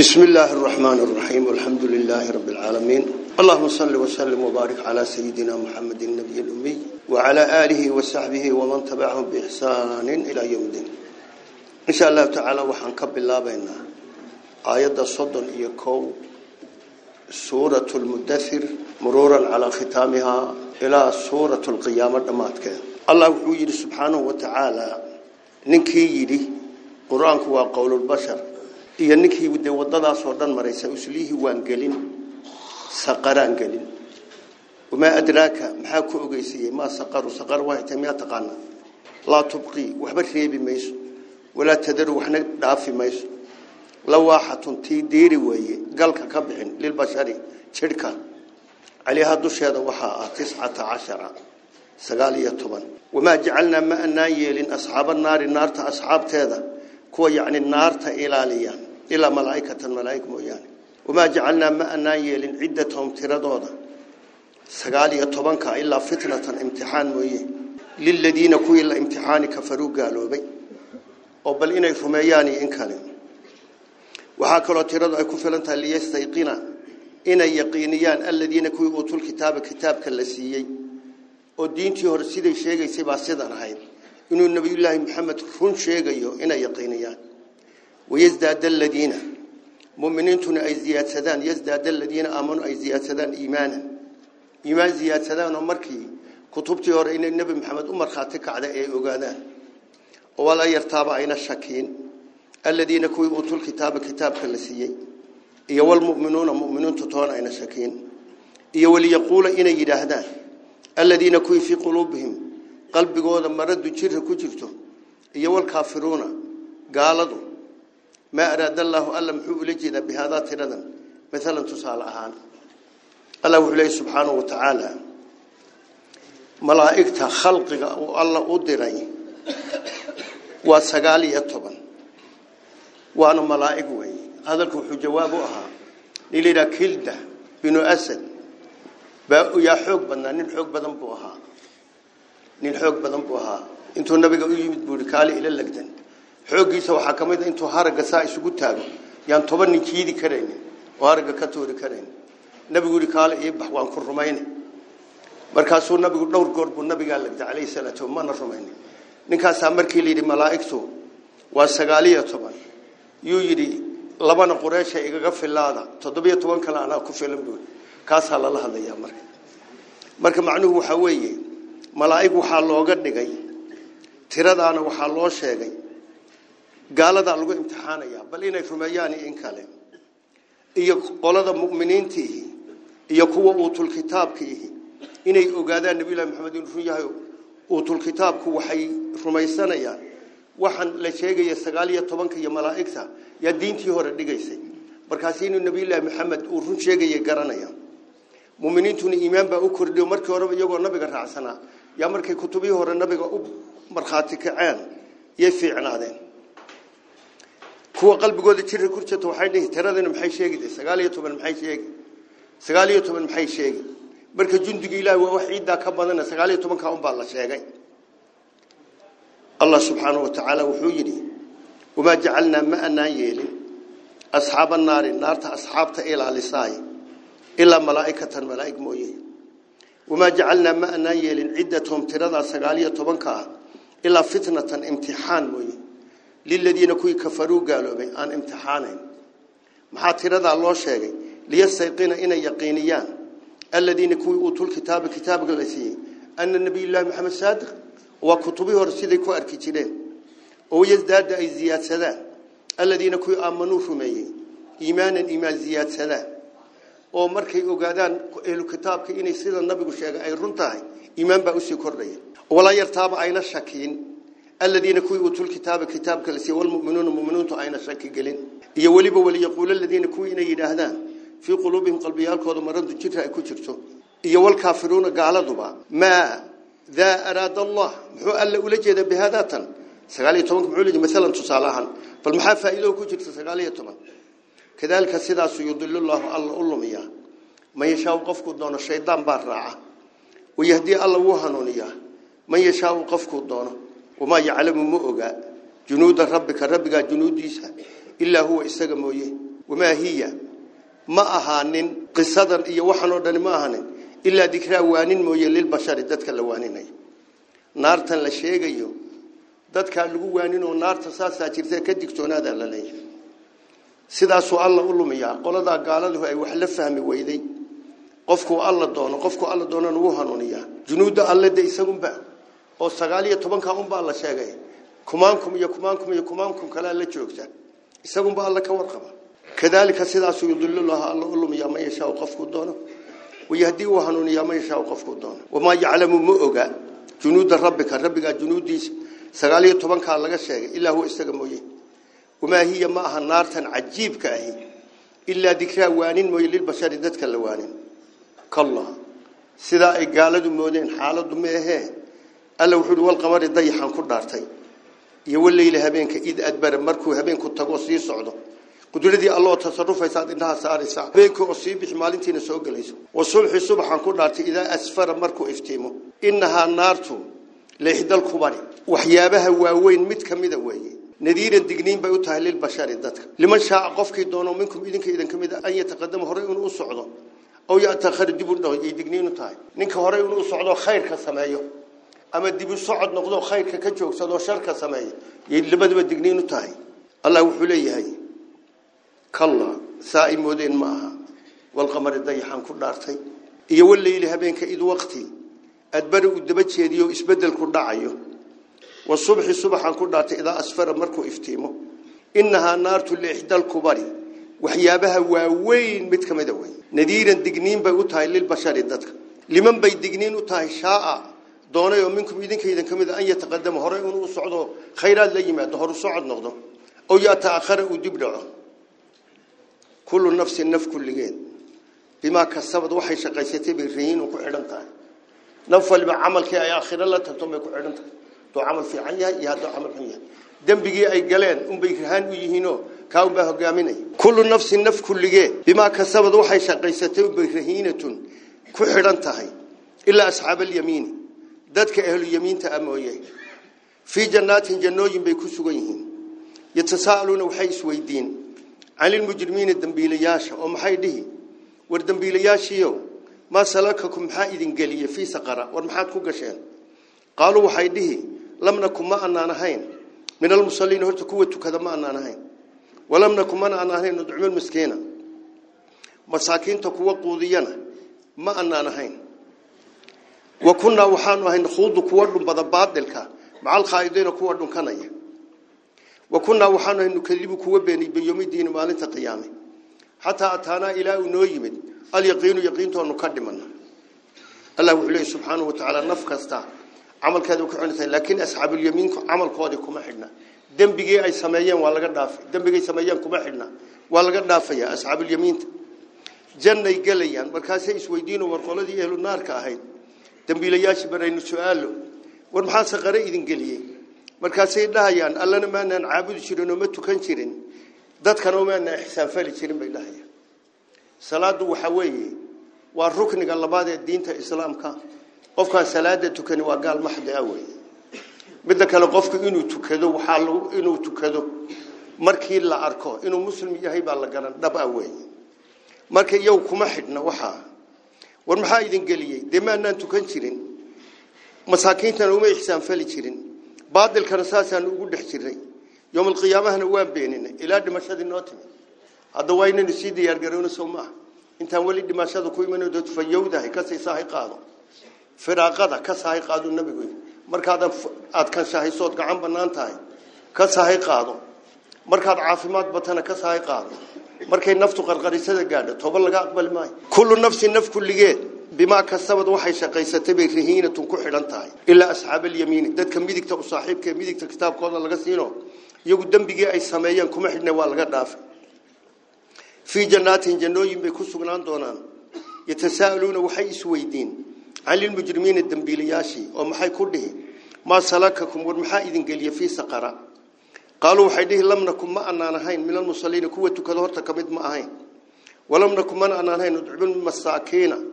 بسم الله الرحمن الرحيم والحمد لله رب العالمين. اللهم صل وسلم وبارك على سيدنا محمد النبي الأمي وعلى آله وصحبه ومن تبعهم بإحسان إلى يوم الدين. إن شاء الله تعالى وحنكب الله بيننا. آيات صدن يكو سورة المدثر مرورا على ختامها إلى سورة القيامة دماتك. الله يقول سبحانه وتعالى نكي يدي قرآنك وقول البشر. Iyo ninkii de wadadaas oo dhan maraysa uslihi waan gelin saqaraan gelin wama adraaka maxaa ku ogeysiyay ma saqaru saqar waa tamiya taqaana la tubqi waxba reebi mayso wala tadaru waxna dhaafi mayso lawaahatun tii deeri weeye galka ka bixin lil bashari jirka عليها دشيده waxa ah 19 19 wama jacalna ma anayelin ashaab an-nar naarta ashaabteeda kuwa yani naarta ilaaliya ila malaa'ikatan malaa'ik ma anayelin ciddatuhum tiradooda 19 ka ila fitnatan imtixaan mooyee lil ladina kuwa ila imtixaani kafaru gaaloobay oo bal inay rumeeyaan in kale waxa kale tiradu ay ku filan tahay liyastayqina inay yaqiiniyaan alladina kuwa utul kitaaba kitaabka la siiyay oo diintii hore siday sheegaysay baa sidan ahayd inuu nabiyullaahi maxamed run sheegayo inay yaqiiniyaan ويزداد الذين مؤمنين أي زيادتان يزداد الذين آمنوا أي زيادتان إيمانا. إيمان زيادتان ومركي كتبتي هور إن النبي محمد أمر خاتك على أي أقادان ولا يرتاب أين الشكين الذين كوي أوتوا الكتاب كتاب كالسيي إيا والمؤمنون مؤمنون تطون أين الشكين إيا وليقول إن يدهدان. الذين كوي في قلوبهم. قلب قوضا مرد جره كجرته إيا والكافرون. قالوا ما أراد الله ألا محو لجنا بهذا تردا مثلا تصال الله وحليه سبحانه وتعالى. ملائكة خلقك والله أدري. وسقالي طبعا وأنا ملائك وي. هذا الكوح جوابها ليلة كلدة بنو أسد. يا حوق بدنا نين حوق بدن بوها. نين حوق بدن بوها. إنتو النبي يمد بوركالي إلى اللقدن. Xoogiisa waxaa ka ah intuu haraga saa isugu taago yaan toban nin jiidi oo haraga ka toori karayn nabigu yiri kaale ii bax waan ku rumayne. Markaasuu nabigu dhowr goor buu nabiga lagda calayhi salaatu ma na rumayne. Ninkaas markii la yiri malaa'iktu waa 19 yuu yiri labana qureesha igaga filaada 17 kale ana ku filan buu kaas la la hadlaya marka. Marka macnuhu waxa weeye malaa'ig waxa looga dhigay tiradaana waxa loo sheegay gaalada lagu imtixaanaya bal inay rumeeyaan in kale iyo qolada muuminiintii iyo kuwa uutul kitaabkii inay ogaadaan nabi ilaahay maxamed inuu yahay uutul kitaabku waxay rumaysanayaan waxaan la sheegay 19 iyo malaa'ikta ya diintii hore dhigaysay markaas inuu nabi ilaahay maxamed uu run sheegay garanaya muuminiintuna iimaan baa u kordhiyo markii hore iyagoo nabiga raacsanaa ya markay kutubii hore nabiga u marxaati kaceen yay fiicnaadeen kuwa qalbigooda jirka ku jirta waxay dhihi tiradana maxay sheegaysaa 19 maxay sheegi 19 maxay sheegi marka jundiga ilaahay waa wax ciida ka badan 19 ka un baa la sheegay Allah subhanahu wa ta'ala wuxuu yiri wama ja'alna ma anna yeelin asxaaban naari naarta asxaabta ila lisaay illa malaa'ikatan malaa'ik mooyee wama ja'alna ma anna yeelin ciddatuhum tirada 19 ka illa fitnatan للذين كوي كفروا قالوا بي أن امتحانين. محاطرة الله شيء ليستيقين إن يقينيان. الذين كوي أوتوا الكتاب كتاب قلسي. أن النبي الله محمد صادق وكتبه ورسيده كو أركتلين ويزداد أي زياد سلا الذين كوي آمنوا فمي. إيمانا إيمان زياد سلا ومركي أقادان أهل الكتاب كإني سيدا النبي شيء أي رنتاي. إيمان بأسي كردية ولا يرتاب أين الشكين الذين كوي أوتوا الكتاب كتاب كلسي والمؤمنون المؤمنون تعين شك قلين يا ولي ولي يقول الذين كوي يدهدان في قلوبهم قلبيال كود مرض جرها أكو جرتو. يا والكافرون قال ضبا ما ذا أراد الله؟ محو ألا أولجد بهذا تن سقالي تمك معولج مثلا تصالحا فالمحافة إلو كو جرت سقالي تمك كذلك سيدا سيضل الله الله أولم إياه ما يشاء قفكو دون الشيطان بارعه ويهدي الله وهنونياه ما يشاء قفكو دونه وما يعلم مؤغا جنود ربك ربك جنوديسا إلا هو إساق مويه wamaa hiya ma ahaanin qisadan iyo waxaan oo dhani ma ahaanin ilaa dikraa waanin mooye lilbashari dadka la waaninayo naartan la sheegayo dadkaa lagu waaninoo naarta saasaa jirta ka digtoonaada la leeyahay sidaasuu alla u lumiyaa qoladaa gaaladu ay wax la fahmi weyday qofkuu alla doono qofkuu alla doonana wuu hanuuniyaa junuudda alle de isagunba oo sagaal iyo tobankaa unbaa la sheegay kumaankum iyo kumaankum iyo kumaankum kalea la joogta isagunba alla ka warqaba kadaalika sidaasuu yudilullaha alla u lumiyaa man yashaau qofkuu doono uu man yashaau qofkuu doono wamaa yaclamu ma oga junuuda rabbika rabbigaa junuudiisa sagaal iyo tobankaa laga sheegay ilaa huwa isaga mooye wamaa hiya ma aha naartan cajiibka ahi ilaa dikraa waanin mooye lilbashari dadka la waanin kalla sidaa ay gaaladu moodeen xaaladu ma ahee alla wuxuu walqamari dayaxan ku dhaartay iyo waleyla habeenka id adbara markuu habeenku tago sii socdo qudradii alloo tasarufaysaad indhaha saaraysaa habeenkii oo sii bixi maalintiina soo gelayso wasubxi subaxan ku dhaartay idaa asfara markuu iftiimo innahaa naartu leexdal kubari waxyaabaha waaweyn mid ka mida weeye nadiiran digniin bay u tahay lilbashari dadka liman shaaa qofkii doono minkum idinka idin ka mid a an yataqadama horey inuu socdo aw yatakhar dib u dhaw digniin u tahay ninka horey inuu socdo khayrka sameeyo ama dib u socod noqdo khayrka ka joogsado sharka sameeyo labadaba digniin u tahay allah wuxuu leeyahay kalla saa ay moodeen ma aha walqamari dayaxan ku dhaartay iyo waleyli habeenka id waqti adbari uu daba jeediyo isbedelku dhacayo wasubxi subaxan ku dhaartay idaa asfara markuu iftiimo innahaa naartu liixdal kubari waxyaabaha waaweyn mid ka mida wey nadiiran digniin bay u tahay lilbashari dadka liman bay digniin u tahay shaaa دوني منكم إذا كذا كم إذا أي تقدم هراء من الصعود خيرات لي ما ظهر الصعود نقضه أو يتأخر ودبره كل النفس النف كل جيد بما كسبت وحي شقيستي بالرين وكعدن طاي نف عمل كي يا أخي الله تبتم كعدن طاي تو عمل في عيا يا تو عمل في عيا دم بيجي أي جلين أم بيجهان ويجينه كاو به جاميني كل النفس النف كل جيد بما كسبت وحي شقيستي بالرين تون. كعدن إلا أصحاب اليمين. Dadka ahlu yamiinta ah mooye fii jannaatin jannooyin bay ku sugan yihiin yatasaaluuna waxay isweydiin can ilmujrimiina dembiilayaasha oo maxay dhihi war dembiilayaashiiow maa salakakum maxaa idin geliye fii saqara war maxaad ku gasheen qaaluu waxay dhihi lam nakum ma anaan ahayn min almusaliin horta kuwa tukada ma anaan ahayn walam nakum mana aan ahayn kuwa quudiyana ma anaan waxaanu ahay nakhuudu kuwa dhumbada baadilka macal khaa'idiina kuwa dhunkanaya wa kunnaa waxaanu ahay nukadibu kuwa beenay biyoomidiini maalinta qiyaame xataa ataanaa ilaa uu noo yimid alyaqiinu yaqiintoonu ka dhimana allah wuxuu leeyahy subxaanahu watacaala naf kasta camalkeeda ku xidhantahay laakiin asxaabulyamiinku camalkoodii kuma xidhna dembigii ay sameeyeen waa laga dhaafay dembigay sameeyeen kuma xidhna waa laga dhaafaya asxaabulyamiinta jannay gelayaan markaasay isweydiino war qoladii ehlu naarka ahayd dambiilayaashii baraynu su-aalo war maxaa saqare idin geliyey markaasay dhahayaan allana maanaan caabudi jirin oo ma tukan jirin dadkana maanaan ixsaanfali jirin bay dhahayaan salaadu waxa weeye waa rukniga labaad ee diinta islaamka qofkaan salaada tukani waa gaal maxdi ah wey midda kale qofku inuu tukado waxaa inuu tukado markii la arko inuu muslim yahay baa la garan dhab ah wey marka iyagu kuma xidhna waxaa war maxaa idin geliyey dee maanaan tukan jirin masaakiintana uma ixsaan fali jirin baadilkana saasaanu ugu dhex jirnay yowmalqiyaamahana waan beeninay ilaa dhimashadii noo timid hadda waa inaynu sii diyaargarowna sow maaha intaan weli dhimashada ku imanoo dad fayowdahay kasii saahay qaado firaaqada ka saahay qaado nabigu markaadan aad kan shahaysood gacan banaan tahay ka saahay qaado markaad caafimaad batana ka saahay qaado markay naftu qarqarisada gaadho toba laga aqbali maayo kullu nafsin naf kulligeed bimaa kasabad waxay shaqaysatay bay rahiinatun ku xidhan tahay ilaa asxaabalyamiini dadka midigta u saaxiibka midigta kitaabkooda laga siino iyagu dembigii ay sameeyeen kuma xidhna waa laga dhaafay fii jannaatin jannooyin bay ku sugnaan doonaan yatasaaluuna waxay isweydiin can lilmujrimiina dembiilayaashii oo maxay ku dhihi maa salakakum war maxaa idin قالوا وحيده لم نكن ما أنانهين من المصلين كوة كذهرت كمد ما أهين. ولم نكن ما أنانهين ندعون المساكين.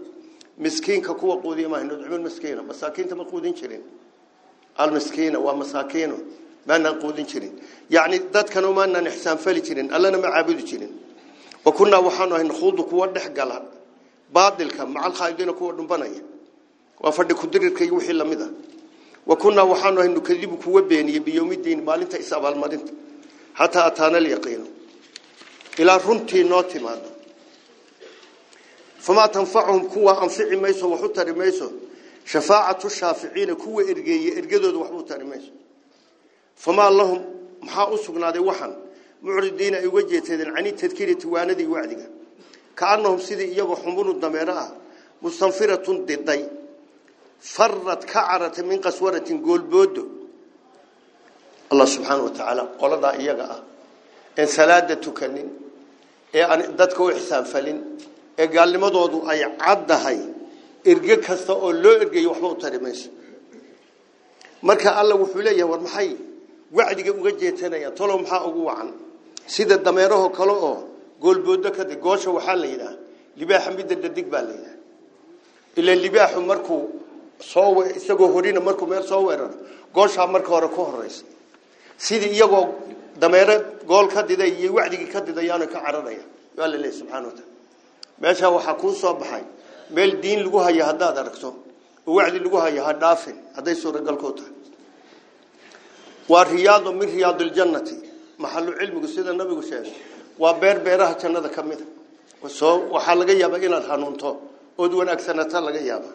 مسكين كقوة قوذي ما ندعون مسكين مساكين تم قوذين شرين. المسكين ومساكين. ما نقوذين شرين. يعني ذات كانوا ما أنان إحسان فالي شرين. ألا نمع عبد شرين. وكنا وحانوا هين خوضوا كوة دحقالا بعض الكام مع الخايدين كوة نبنية وفرد كدرير كيوحي لمذا. وكنا وحنا نكذب كوا بيني بيوم الدين مالنت حساب المدينة حتى أتانا اليقين. إلى رنتي نوتي ماذا فما تنفعهم كوا أنفع ميسو وحتر ميسو شفاعة الشافعين كوا إرجية إرجدود وحبوت رميس فما اللهم محا أسقنا ذي وحن. معرضين يوجه تدين عني تذكير تواندي وعدك. كأنهم سيدي يجوا حمر الضميراء مستنفرة ضدي. فرت كعرة من قسورة قول بود الله سبحانه وتعالى قال ذا إيجا إن سلادة تكنين إيه أن دتكو إحسان فلين إيه قال لي مضوضو أي عد هاي marka alla wuxuu leeyahay war maxay wacdiga uga jeetanaya tolo maxaa ugu wacan sida dameeraho kale oo goolboodo ka dib goosha waxaa la yidhaah libaaxa midda dhadig baa la yidhaah ilaa libaaxu markuu soo isagoo horina markuu meel soo weeraro gooshaa marka hore ku horeysa sidii iyagoo dameere gool ka diday iyo wacdigii ka didayaana ka cararaya. Waa la leeyahay subxaana wa taala. Meeshaa waxaa kuu soo baxay. Meel diin lagu hayo hadaad aragto. Wacdi lagu hayo ha dhaafin. Haday suuragal ku tahay. Waa riyaado min riyaadil jannati. Maxallu cilmigu sida nabigu sheegay. Waa beer beeraha jannada soo waxa laga yaabaa inaad hanuunto. Oo wanaagsanata laga yaabaa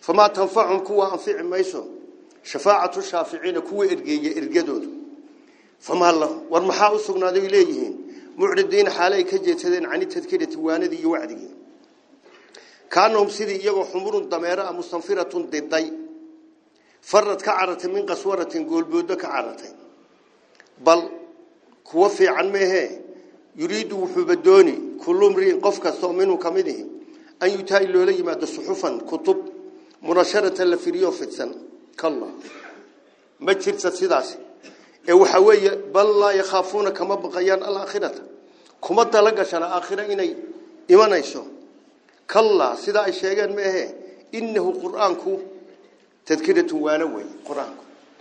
فما تنفعهم كوا أنفع ميسو شفاعة الشافعين كوا إرجي إرجدود. فما الله والمحاوس نادوا إليهن معرضين حالي كجتذين عن تذكرة واندي وعدي كانهم سيد يجو حمر دميرة مستنفرة ضدي. فرت كعرة من قصورة قول بود كعرتين بل كوفي عن مه يريد وحبدوني كلهم مري قفك صومين وكمده أن يتأيل لي ما الصحفا كتب. منشره لفريو فتسن كلا ما جرت سيداس waxa weeye bal la yakhaafuna kama baqayaan al-aakhirata kuma talagashana aakhira inay imanayso كلا سيدا اي شيغان ما هي. إنه قرآنك تذكره وأنا وي قرآنك.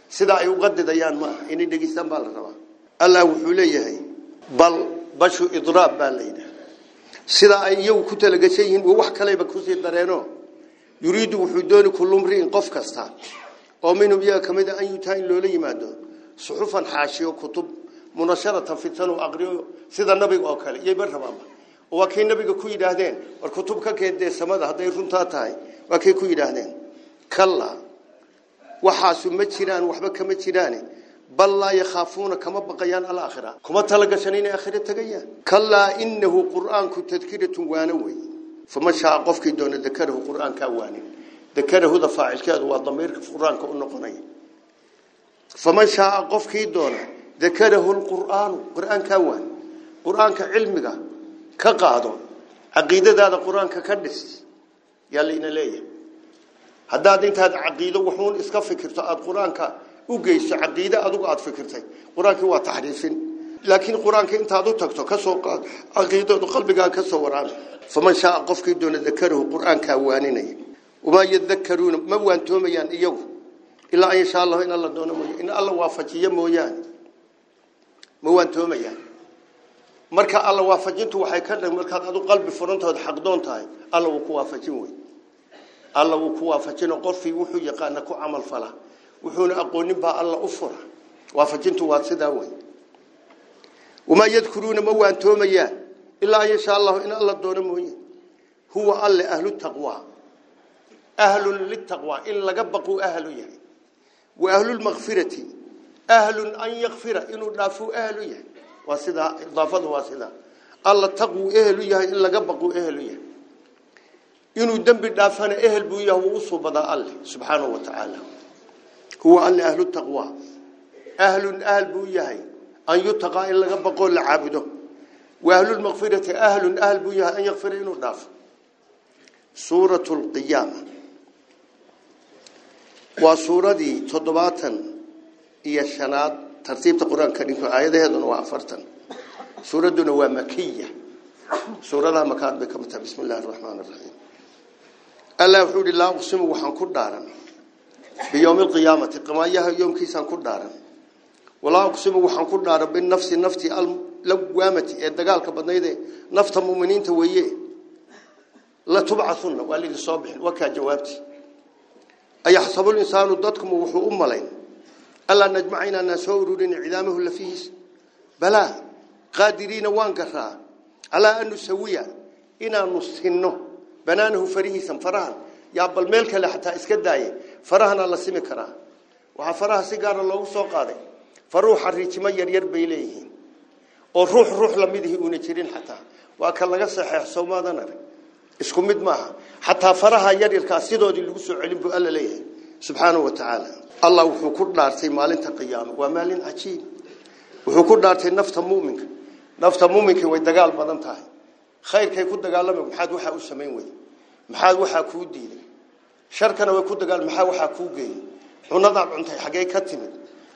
سيدا اي وقدديان ما. إني دغيسان با لا ربا الله وحو ليهي بل بشو إضراب با ليدا سيدا اي يو كتلغشيين wax kale ba ku sii dareeno يريد وحدون كل مرئ قف كسته أو من بيا كمدة أن يتأين لولي ماذا صحفا حاشية كتب منشرة في تنو أقرأ سيد النبي أوكل يبر ربما وكي النبي كوي دهدين. والكتب كهدة سماد هذا يرون تاتاي وكي كوي دهدين. كلا. وحاس متشيران وحبك متشيران بل لا يخافون كما بقيان الآخرة. كما تلقى سنين آخرة تقيا. كلا إنه قرآن كتذكرة وانوين فما شاء قفك دون ذكره القرآن كواني ذكره هذا فاعل كذا وضمير القرآن كأنه قني. فما شاء قفك دون ذكره القرآن القرآن كوان القرآن كعلمه كقاعده عقيدة هذا القرآن ككنس يلين ليه. هذا دين هذا عقيدة وحون إسكافك فكرت القرآن كأوجي عقيدة أدوق أتفكرته القرآن كوا تحريفين. Intaad u tagto ka soo qaad aqeedadu qalbiga ka soo waraan faman shaa qofkii doona dakaruhu quraanka waaninay uma yadhakkaruna ma waantoomayaan iyagu ilaa in sha Allah in Allah doono in Allah waafajiyo mooyaan ma waantoomayaan marka alla waafajintu waxay ka dhig markaad adu qalbi furantood xaqdoon tahay alla wuu ku waafajin wey alla wuu ku waafajin qofkii wuxuu yaqaan ku amal fala wuxuuna aqoonin baa alla u fura waafajintu waa sidaa wey وما يذكرون ما وأنتم يا إلا إن شاء الله إن الله دون موي. هو ألا أهل التقوى. أهل للتقوى. إن لقبقوا أهل يعني. وأهل المغفرة. أهل أن يغفر. إنه لا فو أهل يعني. واسدة. إضافة واسدة. الله تقوى أهل يعني. إن لقبقوا أهل يعني. إنه دم بدافن أهل بويا وصوب بدا الله سبحانه وتعالى. هو ألا أهل التقوى. أهل أهل بويا أن يتقى إلا قبقوا لعابده. وأهل المغفرة أهل أهل بيها أن يغفرينه داف سورة القيامة. وسورة دي تضباطا. هي الشناد ترتيب القرآن الكريم. آية في آيات هذا وعفرتا سورة دنوة مكية. سورة لها مكان بكم بسم الله الرحمن الرحيم. ألا يحول الله أقسمه وحن كردارا. بيوم القيامة. قمائيها يوم كيسان كردارا. Walaa uqsimu waxaan ku dhaaran binafsi nafti lawaamati ee dagaalka badnayd nafta muuminiinta weeye la tubcathunna waa lidin soo bixin wakaa jawaabti ayaxsabu linsaanu dadkumu wuxuu u malayn allaa najmaca inaanaan soo ururin cidaamahu lafihiis balaa qaadiriina waan garaa calaa an nusawiya inaanu sinno banaanahu farihiisan farahan yaa bal meel kale xataa iska daaye farahana la simi karaa waxaa faraha si gaara loogu soo qaaday فروح الرجيم يرير بيليه. أو روح روح لمده ونجرين حتى. وأكل لقى صحيح سوما ذنر إسكمد معها حتى فرها يرير كأسيدو دي لقصو علم بقال ليه. سبحانه وتعالى. الله وحكورنا أرتي مال تقيان ومال عجيب وحكورنا أرتي نفت مؤمنك نفت مؤمنك ويدقال بضان تاه خير كي كود دقال لما محاد وحا أسمين وي. محاد وحا كود دي شركنا ويكود دقال محاد وحا كود دي ونضع بعنتي حقيقة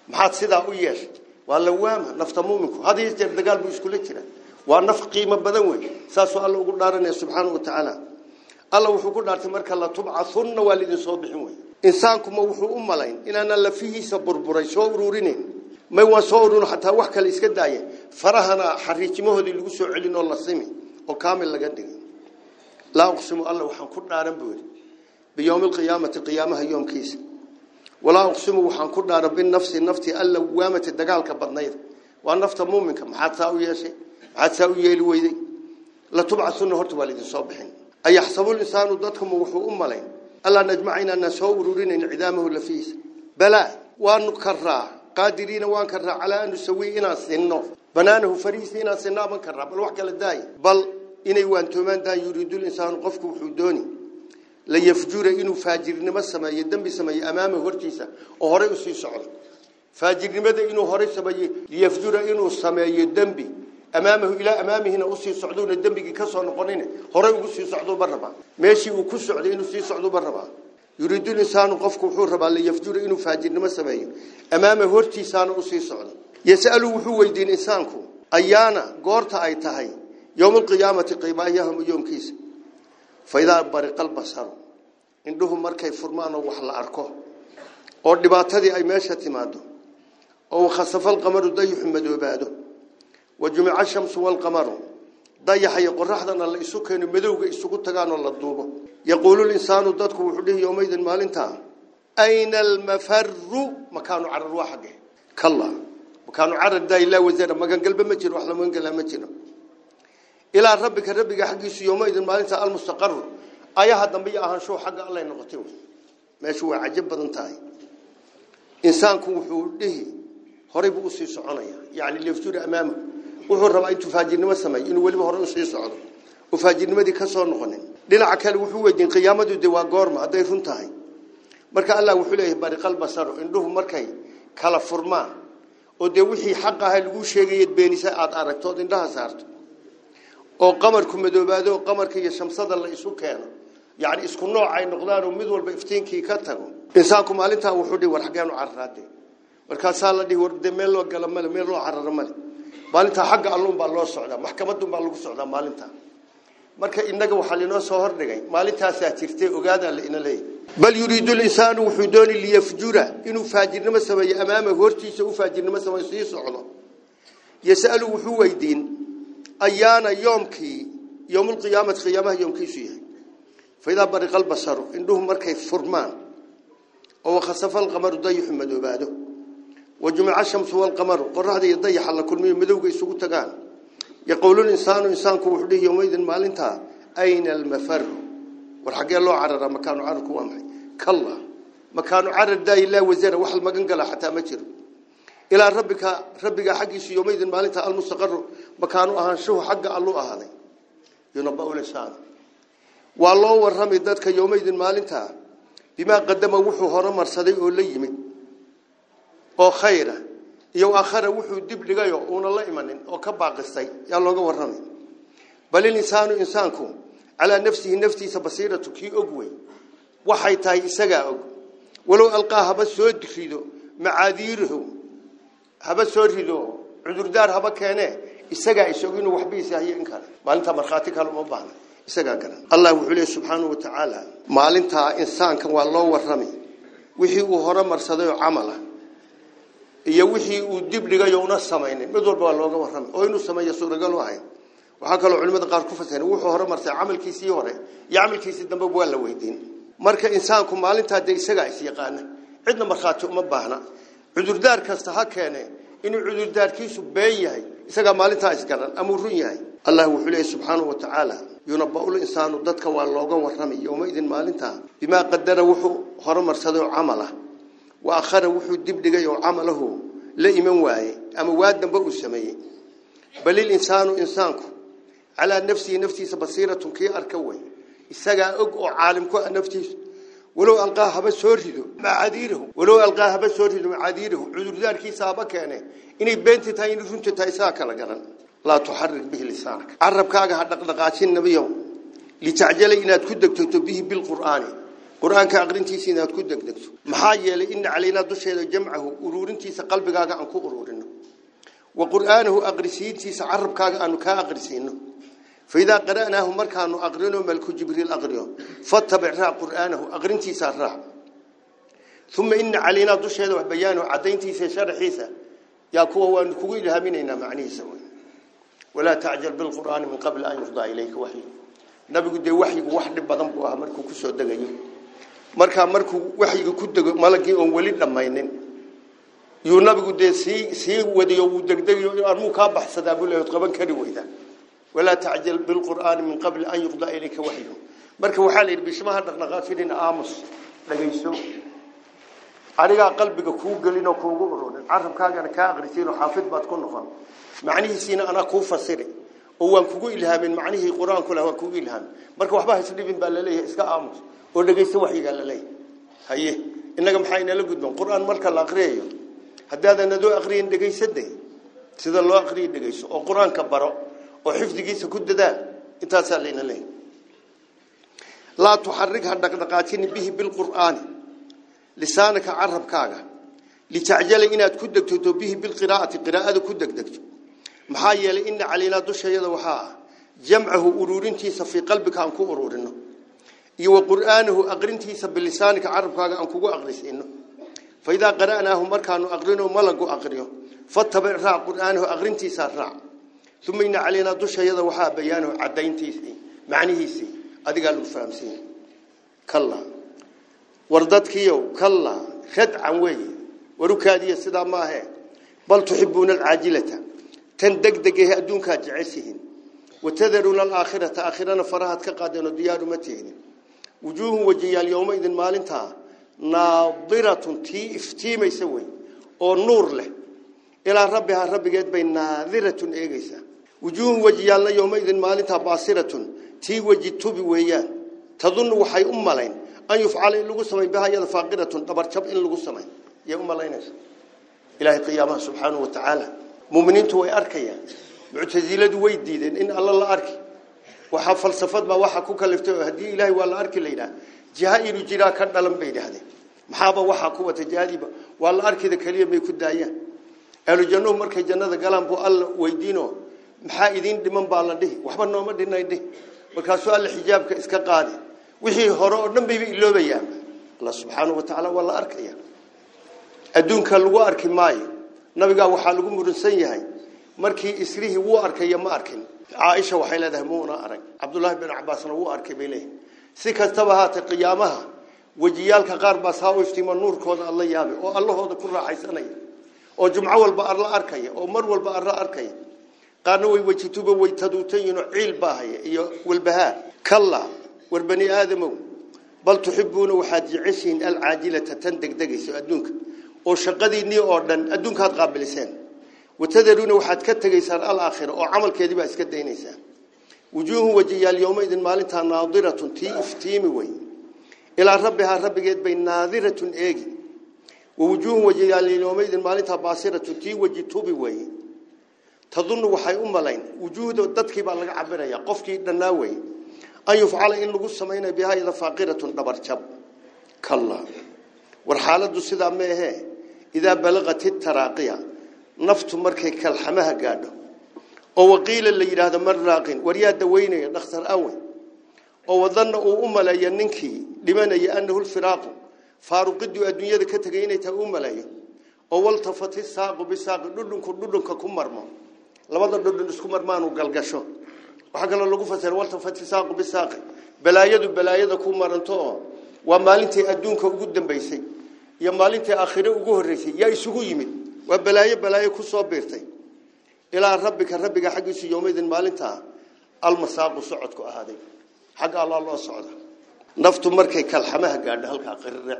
maxaad sidaa u yeeshay waa lawaama nafta muminku had iyo jeer dagaal buu iskula jira waa naf qiimo badan wey saasuu alla ugu dhaaranaya subxaanahu wa tacaala alla wuxuu ku dhaartay marka la tubcathunna waa lidin soo bixin wey insaankuma wuxuu u malayn inaana lafihiisa burburay soo ururinayn may waan soo ururin xataa wax kale iska daaya farahana xariijimahoodii lagu soo celin oo la simi oo kaamil laga dhigay laa uqsimu alla waxaan ku dhaaran buu yidhi biyowmi alqiyaamati qiyaamaha yoomkiisa ولا أقسم وحنكون ربنا نفسي نفتي ألا وامة الدجال كبرنايد وأنا نفتا مؤمنكم حتى أويا شيء حتى أويا الويدي لا تبعثون هرت والد الصابحين أي حسبوا الإنسان وضدكم وحو أملاين ألا نجمعين أن نسورين إن عدامه ولا فيس بلا وأن نكرر قادرين وأن كرر على أن نسوي إنا سنو. بنانه فريسينا إنا من كرر بل وحكى الداي بل إني وأنتم من دا يريدون الإنسان قفكم حدوني layafjura inuu faajirnimo sameeyo dembi sameeyo amaamahu hortiisa oo horey usii socdo faajirnimada inuu horey sameeyo liyafjura inuu sameeyo dembi amaamahu ilaa amaamihina usii socduuna dembigii ka soo noqonin horey ugu sii socduuba rabaa meeshii uu ku socday inuu sii socduuba rabaa yuriidu linsaanu qofku wuxuu rabaa liyafjura inuu faajirnimo sameeyo amaamahu hortiisaana usii socdo yasalu wuxuu weydiin insaanku ayaana goorta ay tahay yowma alqiyaamati qiimaayahum yoomkiisa faidaa bariqa albasaru indhuhu markay furmaan oo wax la arko oo dhibaatadii ay meesha timaado oo khasafa alqamaru dayixu madoobaado wa jumica ashamsu walqamaru dayaxayo qoraxdana la isu keeno madowga isugu tagaanoo la duubo yaquulu linsaanu dadku wuxuu dhihi yowmaydin maalintaa ayna almafaru makaanu carar waa xagge kalla makaanu carar daa ilaa wasara magangalba ma jiro wax la magangalaa ma jiro ilaa rabbika rabbiga xaggiisu yowmaydin maalinta almustaqaru ayaha dambe iyo ahaanshuhu xagga allay noqotay meeshu waa cajab badan tahay insaanku wuxuu dhihi horey buu usii soconaya yani liyafjura amaamahu wuxuu rabaa intuu faajirnimo sameeyo inuu weliba horey usii socdo oo faajirnimadii ka soo noqonin dhinaca kale wuxuu weydiin qiyaamadu de waa goorma hadday run tahay marka allah wuxuu leeyahay bariqal basaru indhuhu markay kala furmaan oo dee wixii xaq ahaa lagu sheegayay beenisa aad aragtood indhaha saarto oo qamarku madoobaado qamarka iyo shamsada la isu keeno yani isku nooc ay noqdaan oo mid walba iftiinkii ka tago insaanku maalintaa wuxuu dhihi war xaggeenu cararaade markaasaa la dhihi war dee meel loo gala male meel loo cararo male maalintaa xagga alluun baa loo socdaa maxkamadun baa lagu socdaa maalintaa marka inaga waxaa linoo soo hordhigay maalintaasaa jirtay ogaadaa la ina leeyahy bal yuriidu linsaanu wuxuu dooni liyafjura inuu faajirnimo sameeyo amaamahu hortiisa u faajirnimo sameeyo sii socdo yasalu wuxuu weydiin أيانا يومك يوم القيامة قيامة يومك فيها. فإذا برق البصر إنه مركز فرمان. أو خسف القمر ضيح مدو بعده. وجمع الشمس والقمر قرر هذا يضيح على كل مين مدوك يسقط تقان يقولون إنسان إنسان كوحده يوميذ مال انتهى أين المفر؟ والحقيقة الله عرر مكان عرر كوامحي. كالله. مكان عرر دا إلا وزير وحل مقنقلا حتى مجر ilaa rabbika rabbiga xaggiisu yowmaydin maalintaa almustaqaru makaanu ahaanshuhu xagga allu ahaaday yunabau linsaan waa loo warrami dadka yowmaydin maalintaa bimaa qadama wuxuu horumarsaday oo la yimid oo khayra iyo aakhara wuxuu dib dhigayo uuna la imanin oo ka baaqistay yaa looga warramay bal ilinsaanu insaanku calaa nafsihi naftiisa basiiratu kii og wey waxay tahay isagaa og walow alqaa haba soo rido macaadiirahu haba soo rido cudurdaar haba keene isagaa isog inuu waxbiisa hayo in kale maalintaa markhaati kale uma baahna isagaa garan allah wuxuu leeyahy subxaanahu wa tacaala maalintaa insaankan waa loo warrami wixii uu hore marsaday oo camala iyo wixii uu dib dhigay oo una sameeynin mid walba waa looga waramay oo inuu sameeyo suuragal wahay waxa kale culimada qaar ku fasireen wuxuu hore martay amalkiisii hore iyo amalkiisii dambe waa la weydiin marka insaanku maalinta de isaga is yaqaana cidna markhaati uma baahna cudurdaar kasta ha keene inuu cudurdaarkiisu been yahay isaga maalinta isgaran ama run yahay allah wuxuu leeyahay subhanahu wa ta'ala yunabbaul insaanu dadka waa looga waramay yawma idin maalinta bima qadara wuxuu hore marsaday amala wa akhara wuxuu dib dhigay oo amalahu la iman waaye ama waa dambe uu sameeyay bal insaanu insaanku ala nafsi naftiisa basiiratun kii arka way isaga og oo caalim ku naftiisa ولو ألقاها بسورته مع عذيره ولو ألقاها بسورته مع عذيره عذر ذلك سابقا أنا إني بنت تاين رفنت تايساك لقرن لا تحرك به لسانك. عرب كاقا حدق لقاتين النبي لتعجل إنا تكدك تكتب به بالقرآن. قرآن كأقرنتي سينا تكدك تكتب محايا لإن علينا دشي جمعه أرورنتي سقلب كاقا أنكو أرورنه وقرآنه أقرسين تيس عرب كاقا أنكا أقرسينه فإذا قرأناه مركانو أقرنه ملك جبريل أقرنه فاتبع راع قرآنه أقرنتي سارع ثم إن علينا دشهد وبيانه عدينتي شرحيسا يا كوا وأن كوي لها مننا معني سوي ولا تعجل بالقرآن من قبل أن يفضى إليك وحي. نبي قد وحي واحد بدن بوها مركو كسو waxyiga ku dago malagii oo wali dhamaynin yuu nabigu de si si wadiyo uu degdegayo armu ka baxsada buu leeyahay qaban kari weyda ولا تعجل بالقرآن من قبل أن يقضى إليك وحيه. بركة وحالي بسمها دقنا غافلين آمس لقيسو. عليها قلبك كو قلين وكو قرون عرف كاقا أنا يعني كاغرثين وحافظ بات كل نفر معنيه سينا أنا كوفا سيري هو كو إلها من معنيه القرآن كله وكو إلها بركة وحبا يسلي بن بالا ليه إسكا آمس ولقيسو وحي قال لي هايه. إنك محاينا لقدم قرآن ملك الله أقريه. هذا هذا ندو أقريه إن دقي الله أقريه دقيسو وقرآن كبرو. Oo xifdigiisa ku dadaal intaas leena leeyahay la tuharrikha dhaqdhaqaajin bihi bil qur'aan lisaanaka arabkaaga litajala inaad ku degto bihi bil qiraa'ati qiraa'ada ku degdegto maxaa yeelay in caleena dushayada waxa jam'ahu ururintiisa fi qalbika aan ku ururino iyo qur'aanuhu aqrintiisa bil lisaanika arabkaaga aan kugu aqrisino fa ida qara'naahu markaanu aqrino malagu aqriyo fattabi' ra qur'aanuhu aqrintiisa raac ثم إن علينا دوش يدا وحا بيانه عدين تيسي معنيه سي أدي قالوا فهمسين. كلا. وردت كيو كلا. خد عن وي وركادية سدا ما هي. بل تحبون العاجلة. تندقدقه أدونك جعسهن. وتذرون الآخرة. آخرنا فرهت كقادين الديار متين وجوه وجيال يومئذ مالنتها ناظرة تي افتيم يسوي أو نور له. إلى ربها رب جد بين ناظرة إيجيسا وجوه وجيالنا يومئذ مالتها باصرة تي وجه توبي ويان. تظن وحي أم لين أن يفعل إن لقوا سمين بها يد فاقرة تبرشب إن لقوا سمين. يا أم لين إلهي قيامة سبحانه وتعالى. مؤمنين توي أركيا. معتزلة ويديدين إن الله الله أركي. وحا فلسفات ما وحا كوكا لفتوه هدي إلهي والله أركي لينا. جهائر جرا كان لم بيد هذه. محابة وحا قوة جهاديبة والله أركي ذا كليم يكون دايان ahlu jannuhu markay jannada galaan buu alla weydiino maxaa idin dhiman baa la dhihi waxba nooma dhinay dhih markaasuu alla xijaabka iska qaadi wixii hore oo dhan bayba iloobayaan allah subxaanahu wa tacaala waa la arkaya adduunka lagu arki maayo nabigaa waxaa lagu muransan yahay markii isrihii wuu arkaya ma arkin caaisha waxay leedahay muuna arag cabdullaahi bin cabaasna wuu arkay bay leeyihin si kastaba haatay qiyaamaha wejiyaalka qaar baa saa u iftiima nuurkooda alla yaabay oo allahooda ku raaxaysanaya oo jumco walba arla arkaya oo mar walba arla arkaya qaarna way wajituba way taduutayin oo ciil baahaya iyo walbahaar kalla war bani aadamow bal tuxibuuna waxaad jeceshihiin alcaajilata tan degdegayso adduunka oo shaqadiinnii oo dhan adduunkaad qaabiliseen watadaruuna waxaad ka tegaysaan alaakhira oo camalkeedii baa iska daynaysaan wujuuhu wajiyaal yowmaidin maalintaa naadiratun tii iftiimi wey ilaa rabbihaa rabbigeed bay naadiratun eegi ووجوه وجيال يومئذ مالتها باصرة تي وجه توبي وي تظن وحي أملين وجوه ددكي بقى لغا عبريا قفكي دناوي أن يفعل إن لغو سمينا بها إذا فاقرة دبرشب كلا. والحالة سيدا ميهي إذا بلغت التراقية. نفط مركي كالحمها قادو ووقيل اللي يراد مراقين ورياد دويني نختر أول وظن أملا يننكي. لمن يأنه الفراق. faaruqidii adduunyada ka tagay inay tahay u maleeyo oo waltafati saaqu bisaaqi dhudhunku dhudhunka ku marmo labada dhudhun isku marmaanu galgasho waxaa kaloo lagu fasira waltafati saaqu bisaaqi balaayadu balaayada ku maranto waa maalintii adduunka ugu dambaysay iyo maalintii aakhire ugu horreysay yaa isugu yimid waa balaayo balaayo ku soo biirtay ilaa rabbika rabbiga xaggiisu yowmaydin maalintaa almasaaqu socodku ahaaday xagga allah loo socda naftu markay kalxamaha gaadho halkaa qirric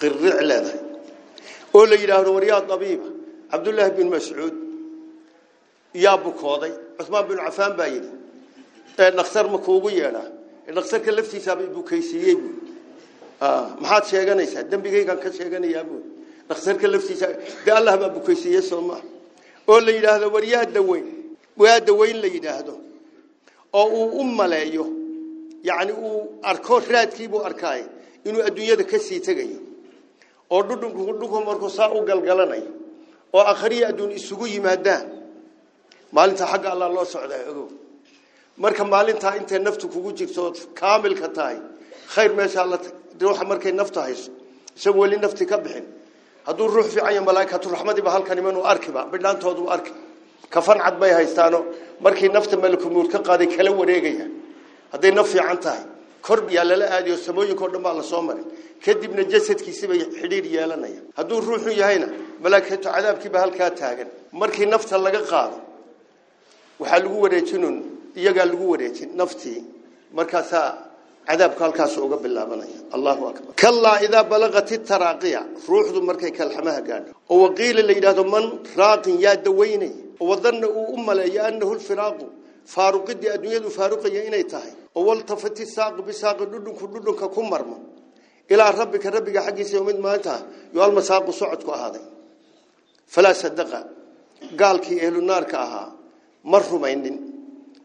qirric leedahay oo la yidhaahdo waryaa dabiiba cabdullaahi bin mascuud yaa bukooday cusmaan bin cafaan baa yidhi ee dhakhtar ma kuugu yeedhaa dhakhtarka laftiisaabay bukaysiiyey buui maxaad sheeganaysaa dembigaygaan ka sheeganayaa buui dhakhtarka laftiisa dee allah baa bukaysiiye soo maaha oo la yidhaahdo waryaa daweyn waa daweyn la yidhaahdo oo uu u maleeyo yacni uu arko raadkiibuu arkaay inuu adduunyada ka sii tegayo oo dhudhunku dhunku markuu saa u galgalanayo oo akhriya adduun isugu yimaadaan maalintaa xagga allah loo socdaa ogow marka maalintaa intay naftu kugu jirto ood kaamilka tahay khayr meeshaa la ruuxa markay naftu hayso isagoo weli nafti ka bixin hadduu ruux fiican yahay malaa'ikatu raxmadiiba halkan iman arkiba bidhaantoodu arki kafan cad bay haystaano markii nafta malaku muur ka qaaday kala wareegaya hadday naf fiican tahay kor yaa lala aadiyo samooyinkao dhan baa la soo maray kadibna jasadkiisibay xidhiir yeelanaya hadduu ruuxu yahayna malaa'ikatu cadaabkiiba halkaa taagan markii nafta laga qaado waxaa lagu wareejinun iyagaa lagu wareejin naftii markaasaa cadaabku halkaas uga bilaabanaya allahu akbar kallaa idaa balagati taraaqiya ruuxdu markay kalxamaha gaadho oo waqiila la yidhaahdo man raaqin yaa daweynay oo wadanna uu u maleeyo annahu lfiraaqu faaruqidii adduunyadu faaruqaya inay tahay oo waltafati saaqu bisaaqi dhudhunku dhudhunka ku marmo ilaa rabbika rabbiga xaggiisa mid maalinta yo almasaaqu socodku ahaaday falaa sadaqa gaalkii ehlu naarka ahaa ma rumaynin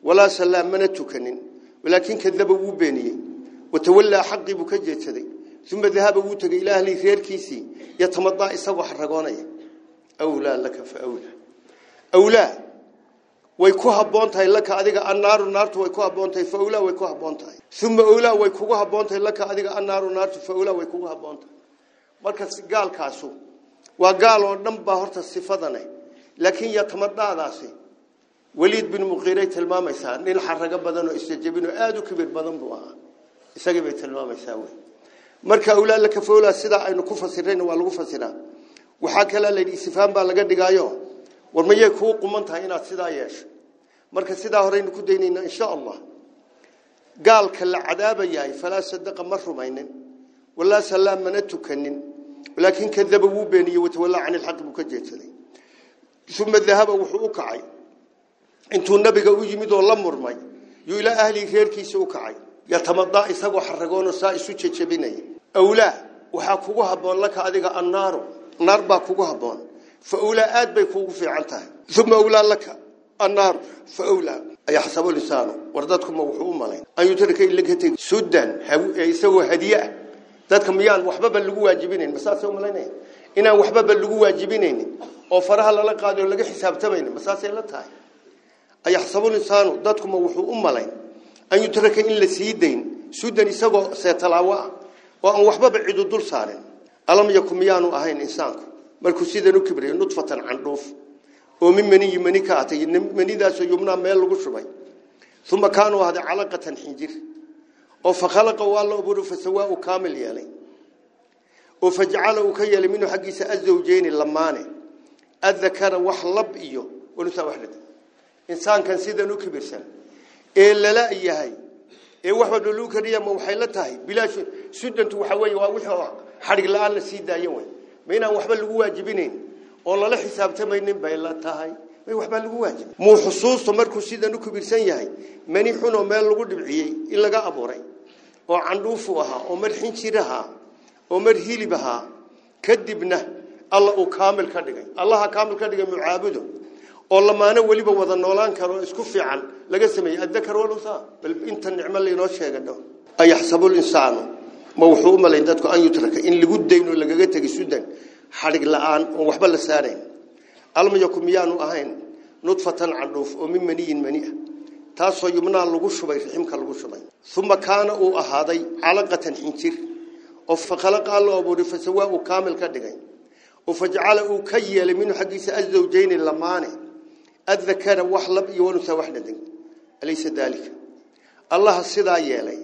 walaa sallaa mana tukanin walaakin kadaba wuu beeniyey watawallaa xaqii buu ka jeedsaday uma dahaba wuu tegay ilaa ahli reerkiisii yatamadaa isagoo xaragoonaya awlaa laka fa awlaa awlaa way ku habboon tahay laka adiga annaaru naartu way ku habboon tahay fa awlaa way ku habboon tahay uma awlaa way kugu habboon tahay laka adiga annaaru naartu fa awlaa way kugu habboon tahay marka gaalkaasu waa gaal oo dhan baa horta sifadane laakiin yatamadaadaasi badan buu ahaa isagii bay tilmaamaysaa wey marka awlaa laka fa awlaa sidaa aynu ku fasirayna waa lagu fasiraa waxaa kalaa layidhi istifhaam baa laga dhigaayo war mayay kuu quman tahay inaad sidaa yeesho marka sidaa horeynu ku daynaynaa insha allah gaalka la cadaabayahay falaa sadaqa ma rumaynin walaa sallaa mana tukanin walaakin kadaba wuu beeniyey watawallaa cani ilxaqi buu ka jeedsaday uma dahaba wuxuu u kacay intuu nabiga u yimid oo la murmay yuu ilaa ahlii reerkiisa u kacay yatamadaa isagoo xaragoonoo saa isu jejabinaya awlaa waxaa kugu habboon laka adiga annaaru naar baa kugu habboon fa awlaa aad bay kuugu fiican tahay uma awlaa laka annaaru fa awlaa ayaxsabu lisaanu war dadkuma wuxuu u malayn an yutraka ila ka tegi sudan isagoo hadiye ah dadka miyaan waxbaba lagu waajibinayn masaasay u malaynaya inaan waxbaba lagu waajibinaynin oo faraha lala qaado laga xisaabtamaynin masaasay la tahay ayaxsabu lisaanu dadkuma wuxuu u malayn an yutraka in la sii dayn sudan isagoo seetalaawo ah oo aan waxbaba cidu dul saarin alam yakun miyaanu ahayn insaanku markuu sidan u kibriyo nudfatan candhuuf oo min maniyi mani ka atay manidaasoo yubnaa meel lagu shubay uma kaanuu ahday calaqatan xinjir oo fakhalaqa waa la abuuray إنسان كان سيدا نكبر سن إيه إلا لا إياه إيه وحده لوكر يا موحيلته بلا سدة وحوي ووحوا حرق الآن سيدا يوين مين وحبل الواجبين والله لا حساب تمين بيلته مين وحبل الواجب مو حصوص تمرك سيدا نكبر سن ياه من يحون وما الغد بعي إلا جاء أبوري. وعندوفها ومرحين شرها ومرهيل بها. كدبنا الله كامل كدقي الله كامل كدقي معابده. Oo lamaano weliba wada noolaan karo isku fiican laga sameeyey adakar walusa bal inta nicmo laynoo sheega dhow ayaxsabu linsaanu ma wuxuu u malayn dadku an yutraka in lagu dayno lagaga tegi sudan xadhig la-aan oon waxba la saarayn alma yakun miyaanu ahayn nudfatan candhuuf oo min maniyin mani ah taasoo yubnaa lagu shubay riximka lagu shubay uma kaana uu ahaaday calaqatan xinjir oo fakhalaqa alla abuuray fasawaa uu kaamil ka dhigay وفجعل وكيل منه حديث الزوجين اللمانه الذكر وحلب يونس وحدة أليس ذلك؟ الله سدا يلي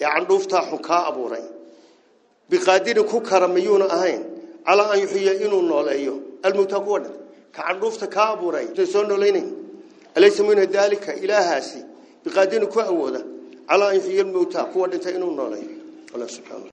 يعني دوفتا حكا أبوري بقادر كرميون أهين. على أن يحيي إنو نوليه المتقون. كعن دوفتا كا أبوري تسون نولينين أليس من ذلك إلهاسي بقادر كو أودا على أن يحيي الموتى. قوة إنو نوليه الله سبحانه